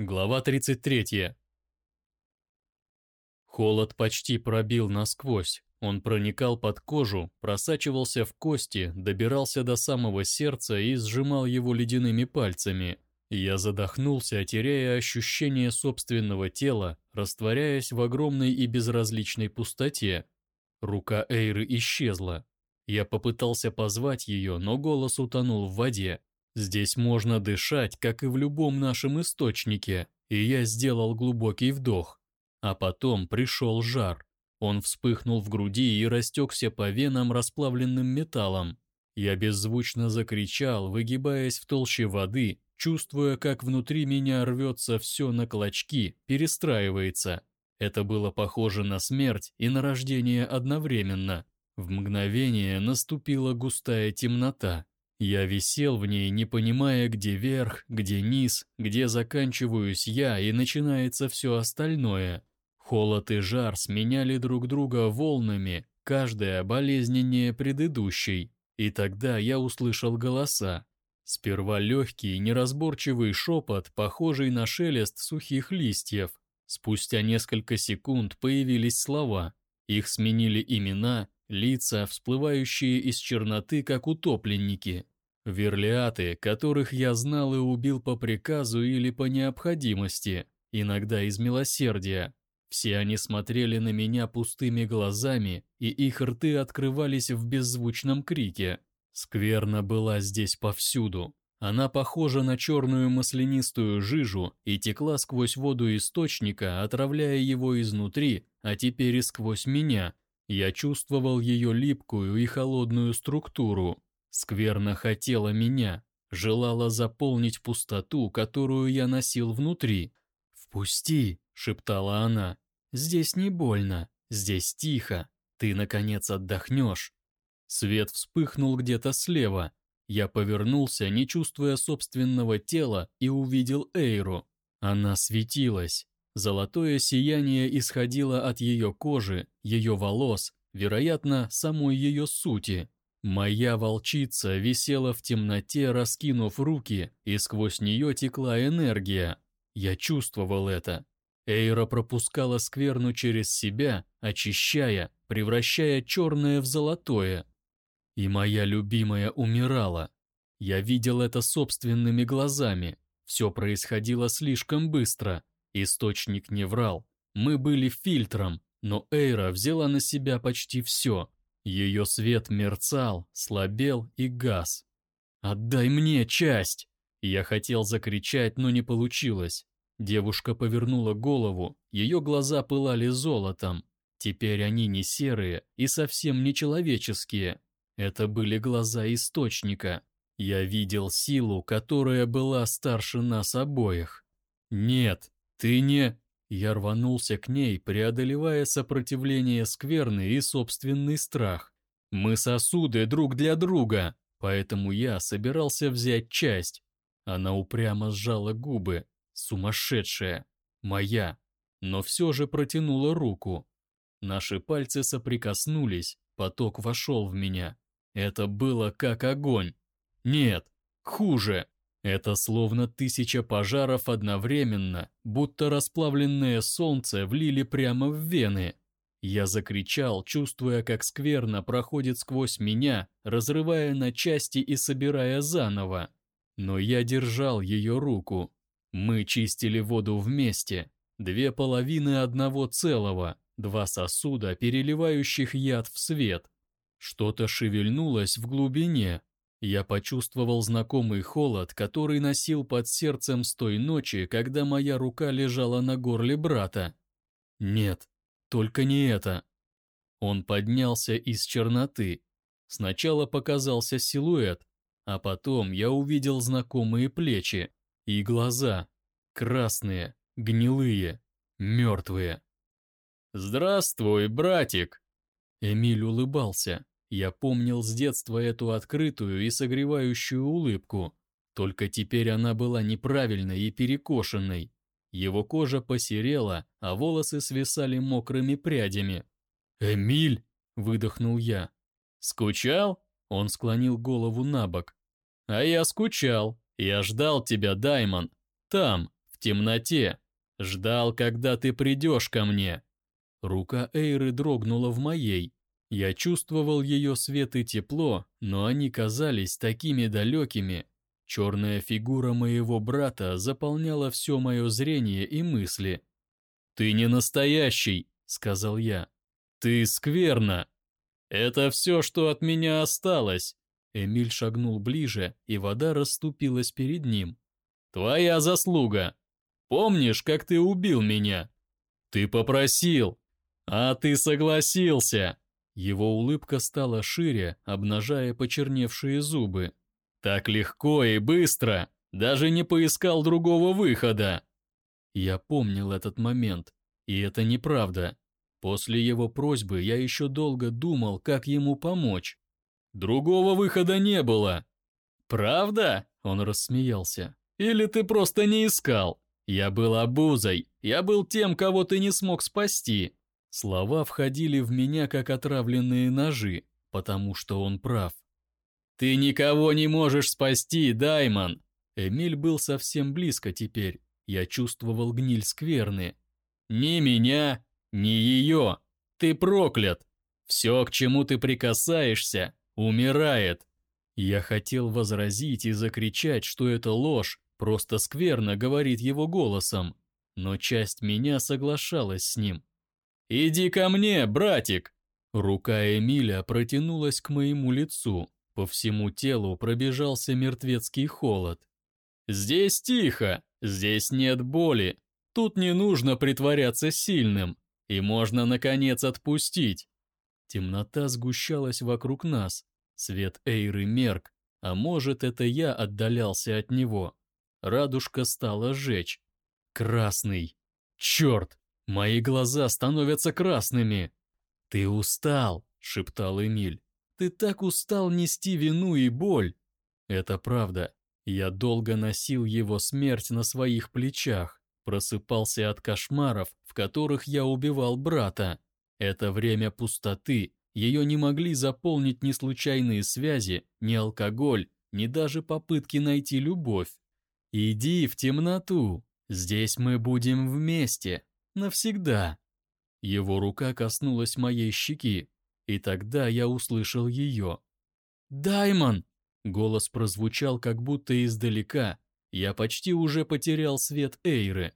Глава 33. Холод почти пробил насквозь. Он проникал под кожу, просачивался в кости, добирался до самого сердца и сжимал его ледяными пальцами. Я задохнулся, теряя ощущение собственного тела, растворяясь в огромной и безразличной пустоте. Рука Эйры исчезла. Я попытался позвать ее, но голос утонул в воде. Здесь можно дышать, как и в любом нашем источнике, и я сделал глубокий вдох. А потом пришел жар. Он вспыхнул в груди и растекся по венам расплавленным металлом. Я беззвучно закричал, выгибаясь в толще воды, чувствуя, как внутри меня рвется все на клочки, перестраивается. Это было похоже на смерть и на рождение одновременно. В мгновение наступила густая темнота. Я висел в ней, не понимая, где верх, где низ, где заканчиваюсь я и начинается все остальное. Холод и жар сменяли друг друга волнами, каждая болезненнее предыдущей. И тогда я услышал голоса. Сперва легкий, неразборчивый шепот, похожий на шелест сухих листьев. Спустя несколько секунд появились слова. Их сменили имена, лица, всплывающие из черноты, как утопленники. Верлиаты, которых я знал и убил по приказу или по необходимости, иногда из милосердия. Все они смотрели на меня пустыми глазами, и их рты открывались в беззвучном крике. Скверна была здесь повсюду. Она похожа на черную маслянистую жижу и текла сквозь воду источника, отравляя его изнутри, а теперь и сквозь меня. Я чувствовал ее липкую и холодную структуру. Скверно хотела меня, желала заполнить пустоту, которую я носил внутри. «Впусти!» — шептала она. «Здесь не больно, здесь тихо, ты, наконец, отдохнешь». Свет вспыхнул где-то слева. Я повернулся, не чувствуя собственного тела, и увидел Эйру. Она светилась. Золотое сияние исходило от ее кожи, ее волос, вероятно, самой ее сути. Моя волчица висела в темноте, раскинув руки, и сквозь нее текла энергия. Я чувствовал это. Эйра пропускала скверну через себя, очищая, превращая черное в золотое. И моя любимая умирала. Я видел это собственными глазами. Все происходило слишком быстро. Источник не врал. Мы были фильтром, но Эйра взяла на себя почти все. Ее свет мерцал, слабел и гас. «Отдай мне часть!» Я хотел закричать, но не получилось. Девушка повернула голову, ее глаза пылали золотом. Теперь они не серые и совсем не человеческие. Это были глаза источника. Я видел силу, которая была старше нас обоих. «Нет, ты не...» Я рванулся к ней, преодолевая сопротивление скверны и собственный страх. Мы сосуды друг для друга, поэтому я собирался взять часть. Она упрямо сжала губы. Сумасшедшая. Моя. Но все же протянула руку. Наши пальцы соприкоснулись, поток вошел в меня. Это было как огонь. Нет, хуже. Это словно тысяча пожаров одновременно, будто расплавленное солнце влили прямо в вены. Я закричал, чувствуя, как скверно проходит сквозь меня, разрывая на части и собирая заново. Но я держал ее руку. Мы чистили воду вместе. Две половины одного целого, два сосуда, переливающих яд в свет. Что-то шевельнулось в глубине, я почувствовал знакомый холод, который носил под сердцем с той ночи, когда моя рука лежала на горле брата. Нет, только не это. Он поднялся из черноты. Сначала показался силуэт, а потом я увидел знакомые плечи и глаза. Красные, гнилые, мертвые. «Здравствуй, братик!» Эмиль улыбался. Я помнил с детства эту открытую и согревающую улыбку, только теперь она была неправильной и перекошенной. Его кожа посерела, а волосы свисали мокрыми прядями. «Эмиль!» – выдохнул я. «Скучал?» – он склонил голову на бок. «А я скучал. Я ждал тебя, Даймон. Там, в темноте. Ждал, когда ты придешь ко мне». Рука Эйры дрогнула в моей. Я чувствовал ее свет и тепло, но они казались такими далекими. Черная фигура моего брата заполняла все мое зрение и мысли. «Ты не настоящий», — сказал я. «Ты скверно. Это все, что от меня осталось». Эмиль шагнул ближе, и вода расступилась перед ним. «Твоя заслуга. Помнишь, как ты убил меня? Ты попросил, а ты согласился. Его улыбка стала шире, обнажая почерневшие зубы. «Так легко и быстро! Даже не поискал другого выхода!» Я помнил этот момент, и это неправда. После его просьбы я еще долго думал, как ему помочь. «Другого выхода не было!» «Правда?» – он рассмеялся. «Или ты просто не искал? Я был обузой, я был тем, кого ты не смог спасти. Слова входили в меня, как отравленные ножи, потому что он прав. «Ты никого не можешь спасти, Даймон!» Эмиль был совсем близко теперь. Я чувствовал гниль скверны. «Ни меня, ни ее! Ты проклят! Все, к чему ты прикасаешься, умирает!» Я хотел возразить и закричать, что это ложь, просто скверно говорит его голосом, но часть меня соглашалась с ним. «Иди ко мне, братик!» Рука Эмиля протянулась к моему лицу. По всему телу пробежался мертвецкий холод. «Здесь тихо, здесь нет боли. Тут не нужно притворяться сильным, и можно, наконец, отпустить». Темнота сгущалась вокруг нас. Свет Эйры мерк, а может, это я отдалялся от него. Радужка стала жечь. Красный. Черт! Мои глаза становятся красными. Ты устал, шептал Эмиль. Ты так устал нести вину и боль. Это правда. Я долго носил его смерть на своих плечах, просыпался от кошмаров, в которых я убивал брата. Это время пустоты, ее не могли заполнить ни случайные связи, ни алкоголь, ни даже попытки найти любовь. Иди в темноту, здесь мы будем вместе навсегда. Его рука коснулась моей щеки, и тогда я услышал ее. «Даймон!» Голос прозвучал как будто издалека. Я почти уже потерял свет Эйры.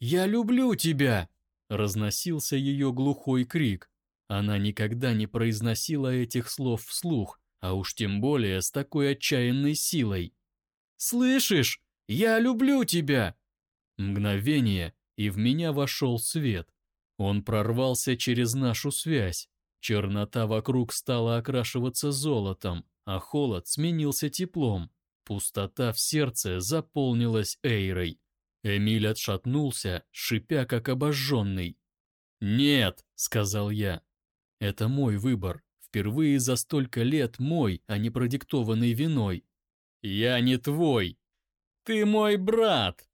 «Я люблю тебя!» Разносился ее глухой крик. Она никогда не произносила этих слов вслух, а уж тем более с такой отчаянной силой. «Слышишь? Я люблю тебя!» Мгновение, и в меня вошел свет. Он прорвался через нашу связь. Чернота вокруг стала окрашиваться золотом, а холод сменился теплом. Пустота в сердце заполнилась Эйрой. Эмиль отшатнулся, шипя как обожженный. «Нет», — сказал я. «Это мой выбор. Впервые за столько лет мой, а не продиктованный виной. Я не твой. Ты мой брат!»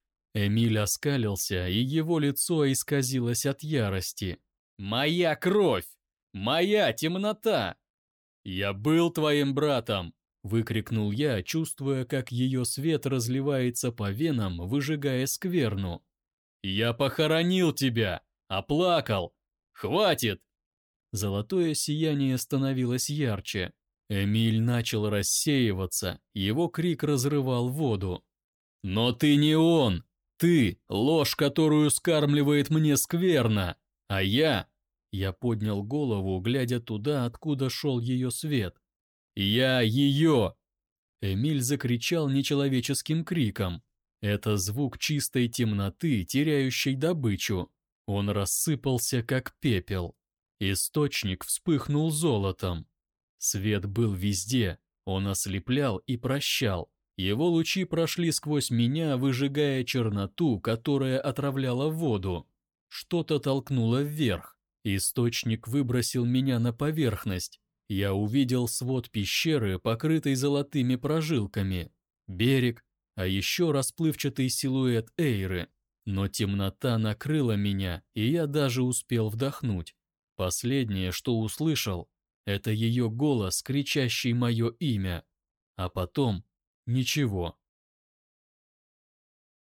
Эмиль оскалился, и его лицо исказилось от ярости. «Моя кровь! Моя темнота!» «Я был твоим братом!» — выкрикнул я, чувствуя, как ее свет разливается по венам, выжигая скверну. «Я похоронил тебя! Оплакал! Хватит!» Золотое сияние становилось ярче. Эмиль начал рассеиваться, его крик разрывал воду. «Но ты не он! Ты — ложь, которую скармливает мне скверно, а я... Я поднял голову, глядя туда, откуда шел ее свет. «Я ее!» Эмиль закричал нечеловеческим криком. Это звук чистой темноты, теряющей добычу. Он рассыпался, как пепел. Источник вспыхнул золотом. Свет был везде, он ослеплял и прощал. Его лучи прошли сквозь меня, выжигая черноту, которая отравляла воду. Что-то толкнуло вверх. Источник выбросил меня на поверхность. Я увидел свод пещеры, покрытый золотыми прожилками. Берег, а еще расплывчатый силуэт Эйры. Но темнота накрыла меня, и я даже успел вдохнуть. Последнее, что услышал, это ее голос, кричащий мое имя. А потом Ничего.